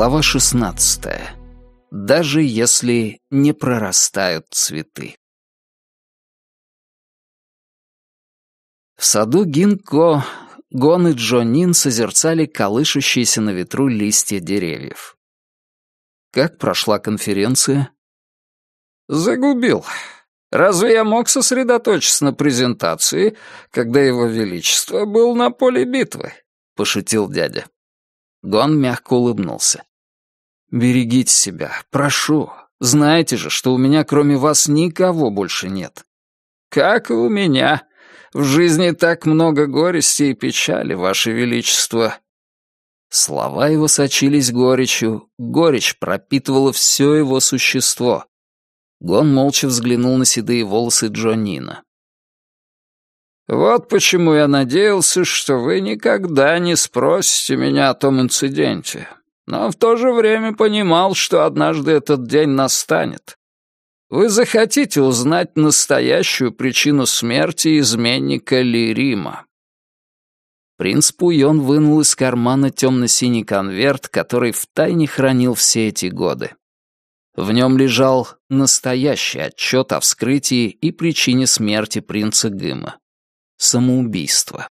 Глава 16. Даже если не прорастают цветы. В саду Гинко Гон и Джонин созерцали колышущиеся на ветру листья деревьев. Как прошла конференция? Загубил. Разве я мог сосредоточиться на презентации, когда его величество был на поле битвы? Пошутил дядя. Гон мягко улыбнулся. «Берегите себя, прошу. Знаете же, что у меня кроме вас никого больше нет». «Как и у меня. В жизни так много горести и печали, ваше величество». Слова его сочились горечью, горечь пропитывала все его существо. Гон молча взглянул на седые волосы Джонина. Вот почему я надеялся, что вы никогда не спросите меня о том инциденте. Но в то же время понимал, что однажды этот день настанет. Вы захотите узнать настоящую причину смерти изменника Лирима. Принц Пуйон вынул из кармана темно-синий конверт, который втайне хранил все эти годы. В нем лежал настоящий отчет о вскрытии и причине смерти принца Гыма самоубийство.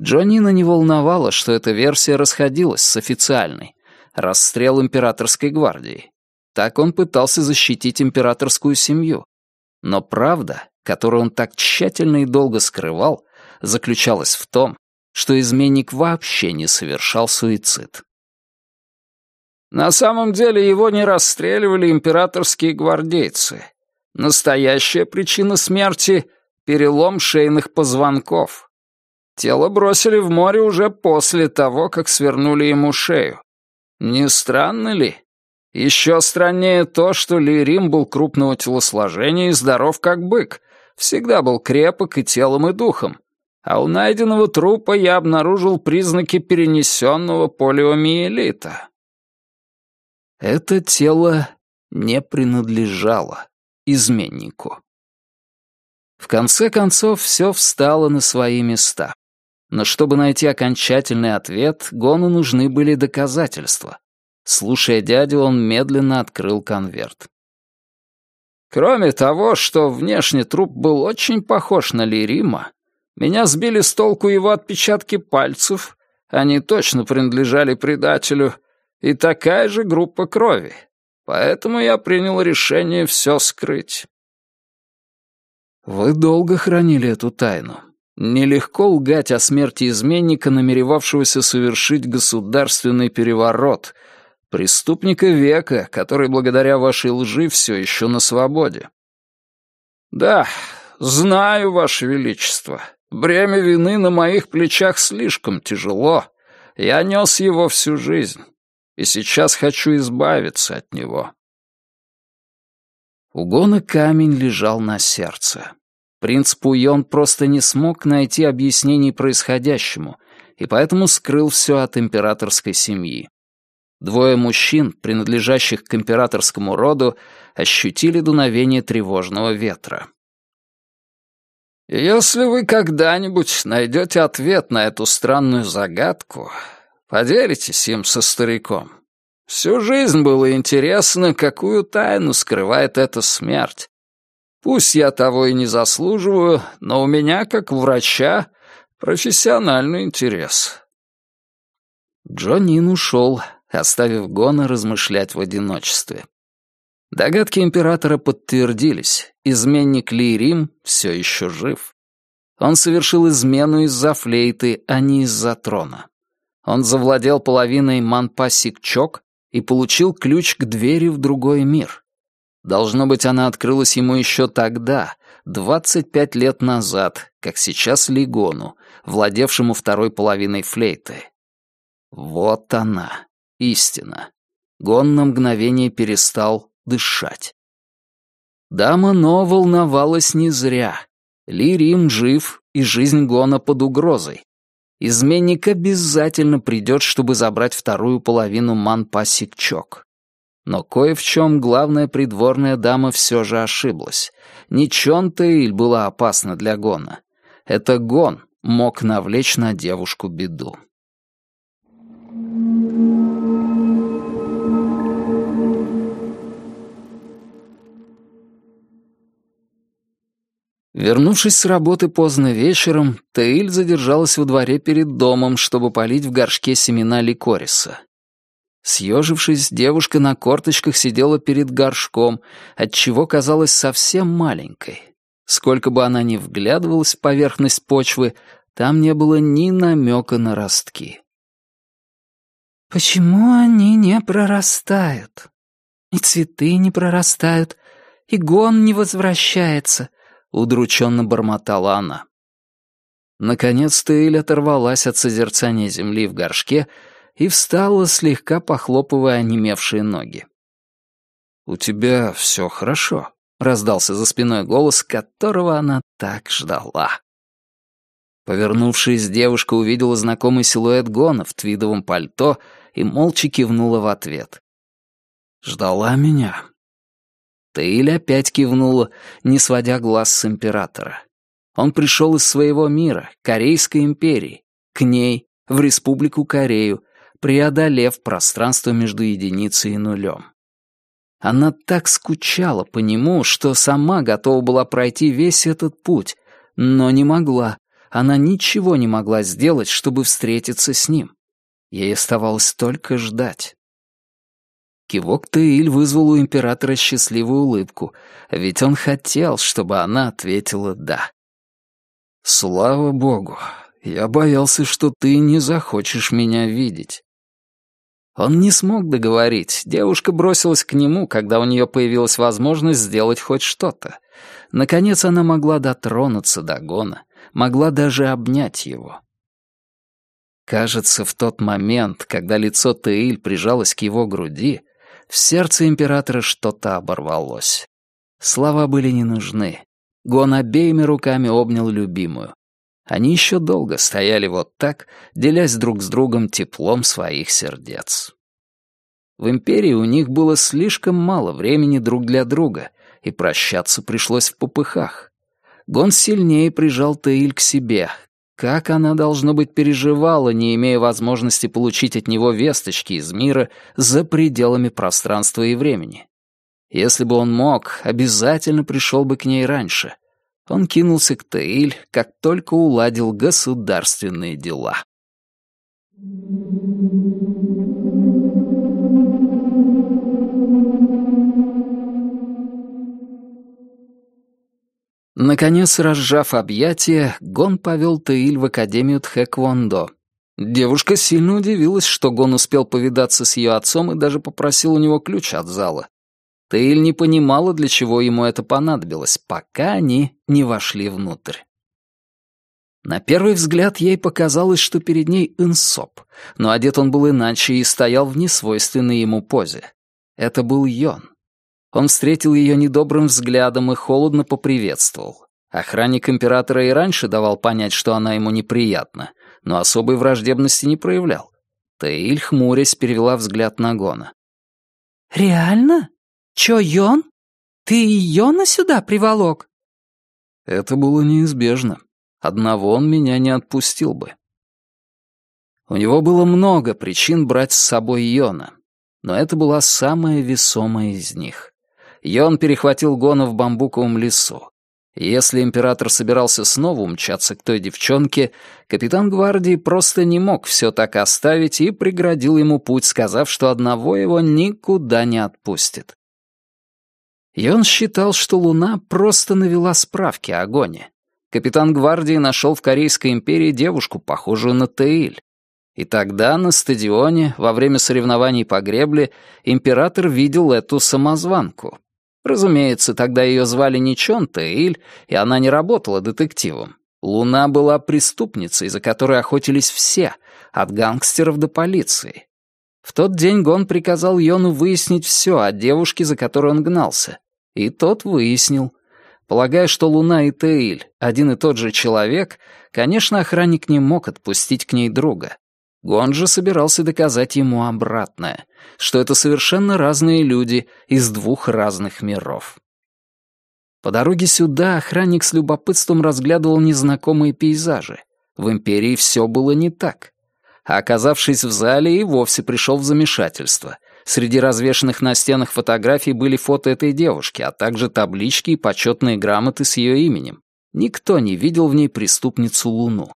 Джонина не волновало, что эта версия расходилась с официальной. Расстрел императорской гвардии. Так он пытался защитить императорскую семью. Но правда, которую он так тщательно и долго скрывал, заключалась в том, что изменник вообще не совершал суицид. На самом деле его не расстреливали императорские гвардейцы. Настоящая причина смерти перелом шейных позвонков. Тело бросили в море уже после того, как свернули ему шею. Не странно ли? Еще страннее то, что Лирим был крупного телосложения и здоров как бык, всегда был крепок и телом, и духом. А у найденного трупа я обнаружил признаки перенесенного полиомиелита. Это тело не принадлежало изменнику. В конце концов, все встало на свои места. Но чтобы найти окончательный ответ, Гону нужны были доказательства. Слушая дядю, он медленно открыл конверт. Кроме того, что внешне труп был очень похож на Лирима, меня сбили с толку его отпечатки пальцев, они точно принадлежали предателю, и такая же группа крови. Поэтому я принял решение все скрыть. Вы долго хранили эту тайну. Нелегко лгать о смерти изменника, намеревавшегося совершить государственный переворот, преступника века, который благодаря вашей лжи все еще на свободе. Да, знаю, ваше величество. Бремя вины на моих плечах слишком тяжело. Я нес его всю жизнь, и сейчас хочу избавиться от него. У Гона камень лежал на сердце. Принц Пуйон просто не смог найти объяснений происходящему, и поэтому скрыл все от императорской семьи. Двое мужчин, принадлежащих к императорскому роду, ощутили дуновение тревожного ветра. «Если вы когда-нибудь найдете ответ на эту странную загадку, поделитесь им со стариком. Всю жизнь было интересно, какую тайну скрывает эта смерть. Пусть я того и не заслуживаю, но у меня, как врача, профессиональный интерес». Джонин ушел, оставив Гона размышлять в одиночестве. Догадки императора подтвердились. Изменник Ли Рим все еще жив. Он совершил измену из-за флейты, а не из-за трона. Он завладел половиной Манпа Сикчок и получил ключ к двери в другой мир. Должно быть, она открылась ему еще тогда, 25 лет назад, как сейчас Лигону, владевшему второй половиной флейты. Вот она, истина. Гон на мгновение перестал дышать. Дама Но волновалась не зря. Ли Рим жив, и жизнь Гона под угрозой. Изменник обязательно придет, чтобы забрать вторую половину Манпа Сикчок. Но кое в чем главная придворная дама все же ошиблась. Не Чон-Тейль была опасна для Гона. Это Гон мог навлечь на девушку беду. Вернувшись с работы поздно вечером, Тейль задержалась во дворе перед домом, чтобы полить в горшке семена ликориса. Съежившись, девушка на корточках сидела перед горшком, отчего казалась совсем маленькой. Сколько бы она ни вглядывалась в поверхность почвы, там не было ни намека на ростки. «Почему они не прорастают? И цветы не прорастают, и гон не возвращается», — удрученно бормотала она. Наконец-то Эль оторвалась от созерцания земли в горшке и встала, слегка похлопывая онемевшие ноги. «У тебя все хорошо», — раздался за спиной голос, которого она так ждала. Повернувшись, девушка увидела знакомый силуэт Гона в твидовом пальто и молча кивнула в ответ. «Ждала меня». Таиль опять кивнула, не сводя глаз с императора. Он пришел из своего мира, Корейской империи, к ней, в Республику Корею, преодолев пространство между единицей и нулем. Она так скучала по нему, что сама готова была пройти весь этот путь, но не могла. Она ничего не могла сделать, чтобы встретиться с ним. Ей оставалось только ждать. Кивок Таиль вызвал у императора счастливую улыбку, ведь он хотел, чтобы она ответила «да». «Слава богу, я боялся, что ты не захочешь меня видеть». Он не смог договорить. Девушка бросилась к нему, когда у нее появилась возможность сделать хоть что-то. Наконец она могла дотронуться до Гона, могла даже обнять его. Кажется, в тот момент, когда лицо Таиль прижалось к его груди, в сердце императора что-то оборвалось. Слова были не нужны. Гон обеими руками обнял любимую. Они еще долго стояли вот так, делясь друг с другом теплом своих сердец. В Империи у них было слишком мало времени друг для друга, и прощаться пришлось в попыхах. Гон сильнее прижал Таиль к себе. Как она, должно быть, переживала, не имея возможности получить от него весточки из мира за пределами пространства и времени. Если бы он мог, обязательно пришел бы к ней раньше — он кинулся к Таиль, как только уладил государственные дела. Наконец, разжав объятия, Гон повел Таиль в Академию Тхэквондо. Девушка сильно удивилась, что Гон успел повидаться с ее отцом и даже попросил у него ключ от зала. Тейль не понимала, для чего ему это понадобилось, пока они не вошли внутрь. На первый взгляд ей показалось, что перед ней Инсоп, но одет он был иначе и стоял в несвойственной ему позе. Это был Йон. Он встретил ее недобрым взглядом и холодно поприветствовал. Охранник императора и раньше давал понять, что она ему неприятна, но особой враждебности не проявлял. Таиль, хмурясь, перевела взгляд на Гона. «Реально?» «Чё, Йон? Ты Йона сюда приволок?» Это было неизбежно. Одного он меня не отпустил бы. У него было много причин брать с собой Йона, но это была самая весомая из них. Йон перехватил Гона в бамбуковом лесу. Если император собирался снова умчаться к той девчонке, капитан гвардии просто не мог все так оставить и преградил ему путь, сказав, что одного его никуда не отпустит. И он считал, что Луна просто навела справки о Гоне. Капитан гвардии нашел в Корейской империи девушку, похожую на Теиль. И тогда на стадионе, во время соревнований по гребле, император видел эту самозванку. Разумеется, тогда ее звали не Чон Теиль, и она не работала детективом. Луна была преступницей, за которой охотились все, от гангстеров до полиции. В тот день Гон приказал Йону выяснить все о девушке, за которой он гнался. И тот выяснил. Полагая, что Луна и Тейль — один и тот же человек, конечно, охранник не мог отпустить к ней друга. Гон же собирался доказать ему обратное, что это совершенно разные люди из двух разных миров. По дороге сюда охранник с любопытством разглядывал незнакомые пейзажи. В Империи все было не так. А оказавшись в зале, и вовсе пришел в замешательство. Среди развешанных на стенах фотографий были фото этой девушки, а также таблички и почетные грамоты с ее именем. Никто не видел в ней преступницу Луну.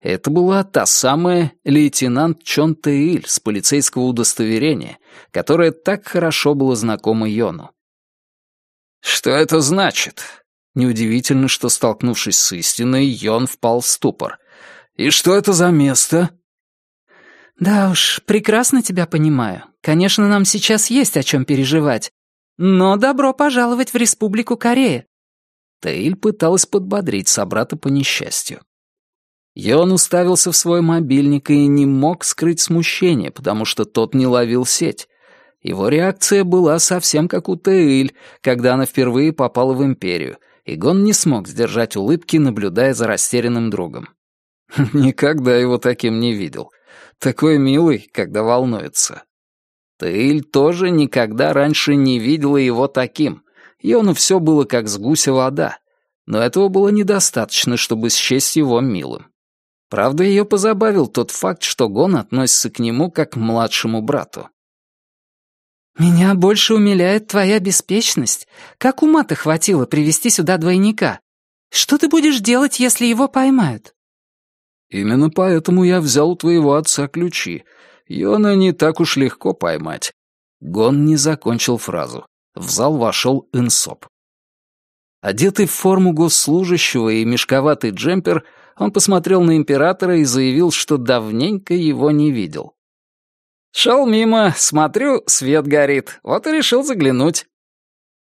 Это была та самая лейтенант Чон Тэиль с полицейского удостоверения, которая так хорошо была знакома Йону. «Что это значит?» Неудивительно, что, столкнувшись с истиной, Йон впал в ступор. «И что это за место?» «Да уж, прекрасно тебя понимаю. Конечно, нам сейчас есть о чем переживать. Но добро пожаловать в Республику Корея». Тейль пыталась подбодрить собрата по несчастью. Йон уставился в свой мобильник и не мог скрыть смущение, потому что тот не ловил сеть. Его реакция была совсем как у Тейль, когда она впервые попала в Империю, и Гон не смог сдержать улыбки, наблюдая за растерянным другом. Никогда его таким не видел. Такой милый, когда волнуется. Тейль тоже никогда раньше не видела его таким. Йону все было как с гуся вода. Но этого было недостаточно, чтобы счесть его милым. Правда, ее позабавил тот факт, что Гон относится к нему как к младшему брату. «Меня больше умиляет твоя беспечность. Как ума-то хватило привести сюда двойника? Что ты будешь делать, если его поймают?» «Именно поэтому я взял у твоего отца ключи. Йона не так уж легко поймать». Гон не закончил фразу. В зал вошел Инсоп. Одетый в форму госслужащего и мешковатый джемпер, он посмотрел на императора и заявил, что давненько его не видел. «Шел мимо, смотрю, свет горит, вот и решил заглянуть».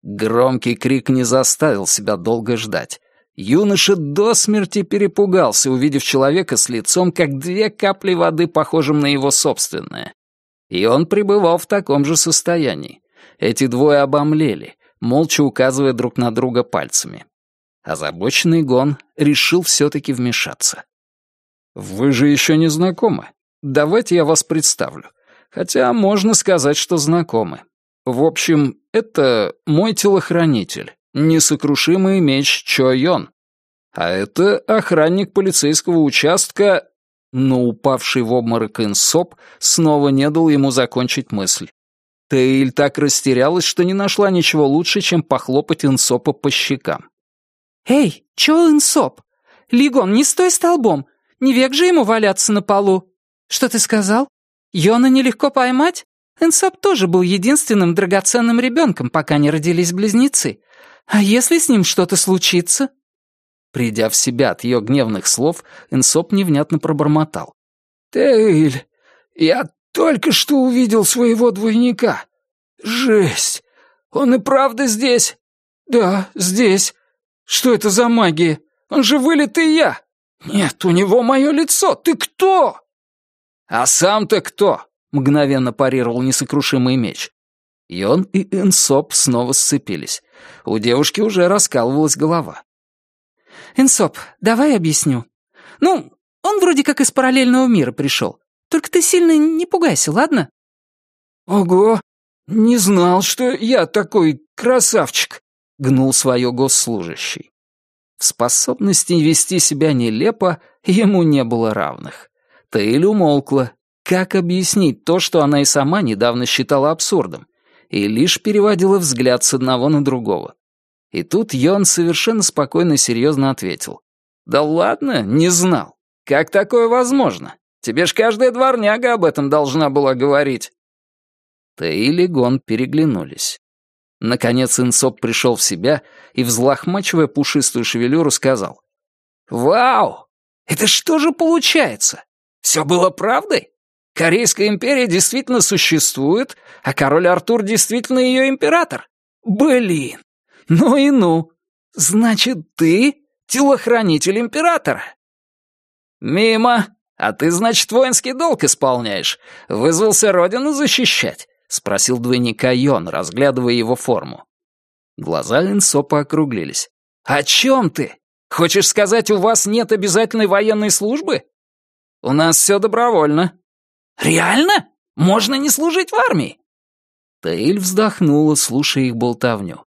Громкий крик не заставил себя долго ждать. Юноша до смерти перепугался, увидев человека с лицом, как две капли воды, похожим на его собственное. И он пребывал в таком же состоянии. Эти двое обомлели, молча указывая друг на друга пальцами. Озабоченный Гон решил все-таки вмешаться. «Вы же еще не знакомы. Давайте я вас представлю. Хотя можно сказать, что знакомы. В общем, это мой телохранитель, несокрушимый меч Чо Йон. А это охранник полицейского участка...» Но упавший в обморок Инсоп снова не дал ему закончить мысль. Тейль так растерялась, что не нашла ничего лучше, чем похлопать Инсопа по щекам. «Эй, чё инсоп? Лигон, не стой столбом! Не век же ему валяться на полу! Что ты сказал? Йона нелегко поймать? Инсоп тоже был единственным драгоценным ребенком, пока не родились близнецы. А если с ним что-то случится?» Придя в себя от ее гневных слов, Инсоп невнятно пробормотал. «Тейль, я только что увидел своего двойника. Жесть! Он и правда здесь?» «Да, здесь. Что это за магия? Он же вылитый я! Нет, у него мое лицо! Ты кто?» «А сам-то кто?» — мгновенно парировал несокрушимый меч. Йон и Инсоп снова сцепились. У девушки уже раскалывалась голова. «Инсоп, давай объясню. Ну, он вроде как из параллельного мира пришел. Только ты сильно не пугайся, ладно?» «Ого! Не знал, что я такой красавчик!» гнул свое госслужащий. В способности вести себя нелепо ему не было равных. Тейль умолкла. Как объяснить то, что она и сама недавно считала абсурдом, и лишь переводила взгляд с одного на другого. И тут Йон совершенно спокойно и серьезно ответил. «Да ладно, не знал. Как такое возможно? Тебе ж каждая дворняга об этом должна была говорить». Тейль и Гон переглянулись. Наконец Инсоп пришел в себя и, взлохмачивая пушистую шевелюру, сказал. «Вау! Это что же получается? Все было правдой? Корейская империя действительно существует, а король Артур действительно ее император? Блин! Ну и ну! Значит, ты телохранитель императора?» «Мимо! А ты, значит, воинский долг исполняешь. Вызвался родину защищать. — спросил двойника Йон, разглядывая его форму. Глаза Инсопа округлились. «О чем ты? Хочешь сказать, у вас нет обязательной военной службы? У нас все добровольно». «Реально? Можно не служить в армии?» Таиль вздохнула, слушая их болтовню.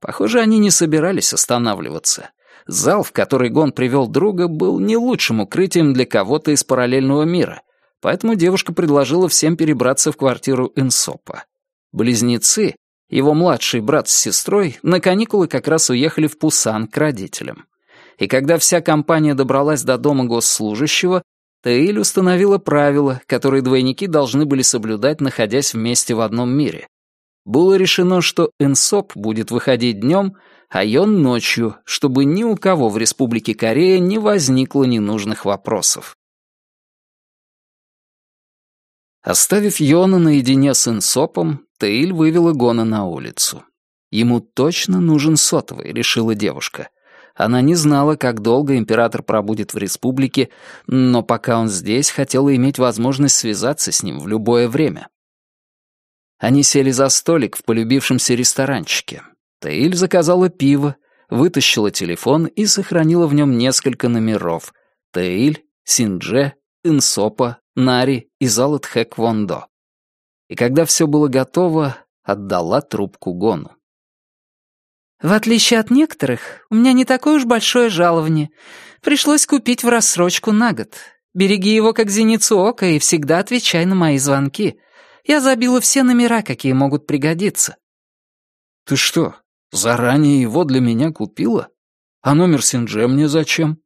Похоже, они не собирались останавливаться. Зал, в который Гон привел друга, был не лучшим укрытием для кого-то из параллельного мира, Поэтому девушка предложила всем перебраться в квартиру Инсопа. Близнецы, его младший брат с сестрой, на каникулы как раз уехали в Пусан к родителям. и когда вся компания добралась до дома госслужащего, Таиль установила правила, которые двойники должны были соблюдать, находясь вместе в одном мире. Было решено, что Энсоп будет выходить днем, а Йон ночью, чтобы ни у кого в Республике Корея не возникло ненужных вопросов. Оставив Йона наедине с Инсопом, Таиль вывела Гона на улицу. Ему точно нужен сотовый, решила девушка. Она не знала, как долго император пробудет в республике, но пока он здесь, хотела иметь возможность связаться с ним в любое время. Они сели за столик в полюбившемся ресторанчике. Таиль заказала пиво, вытащила телефон и сохранила в нем несколько номеров. Таиль, Синдже, Инсопа, Нари и зала Тхэквондо. И когда все было готово, отдала трубку Гону. «В отличие от некоторых, у меня не такое уж большое жалование. Пришлось купить в рассрочку на год. Береги его как зеницу ока и всегда отвечай на мои звонки. Я забила все номера, какие могут пригодиться». «Ты что, заранее его для меня купила? А номер Синдже мне зачем?»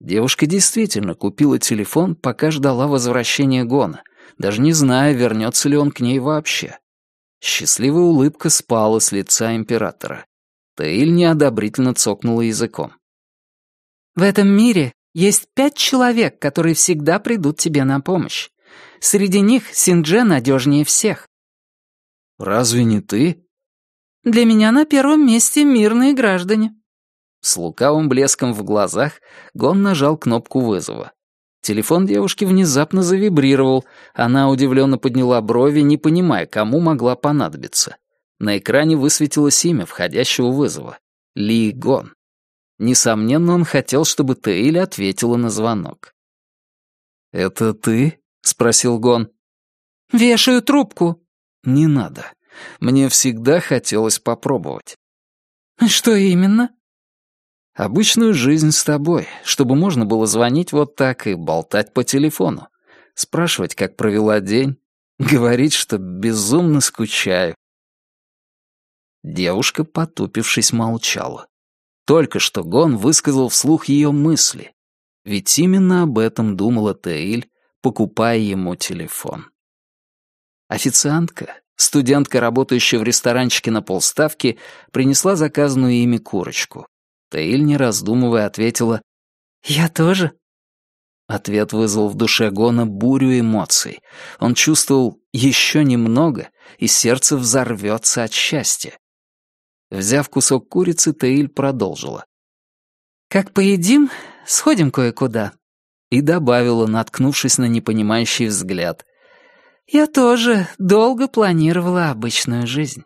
Девушка действительно купила телефон, пока ждала возвращения Гона, даже не зная, вернется ли он к ней вообще. Счастливая улыбка спала с лица императора. Таиль неодобрительно цокнула языком. «В этом мире есть пять человек, которые всегда придут тебе на помощь. Среди них Синдже надежнее всех». «Разве не ты?» «Для меня на первом месте мирные граждане». С лукавым блеском в глазах Гон нажал кнопку вызова. Телефон девушки внезапно завибрировал. Она удивленно подняла брови, не понимая, кому могла понадобиться. На экране высветилось имя входящего вызова. Ли Гон. Несомненно, он хотел, чтобы Тэйль ответила на звонок. «Это ты?» — спросил Гон. «Вешаю трубку». «Не надо. Мне всегда хотелось попробовать». «Что именно?» «Обычную жизнь с тобой, чтобы можно было звонить вот так и болтать по телефону. Спрашивать, как провела день, говорить, что безумно скучаю». Девушка, потупившись, молчала. Только что Гон высказал вслух ее мысли. Ведь именно об этом думала Теиль, покупая ему телефон. Официантка, студентка, работающая в ресторанчике на полставки, принесла заказанную ими курочку. Таиль, не раздумывая, ответила «Я тоже». Ответ вызвал в душе Гона бурю эмоций. Он чувствовал еще немного, и сердце взорвется от счастья. Взяв кусок курицы, Таиль продолжила. «Как поедим, сходим кое-куда и добавила, наткнувшись на непонимающий взгляд. «Я тоже долго планировала обычную жизнь».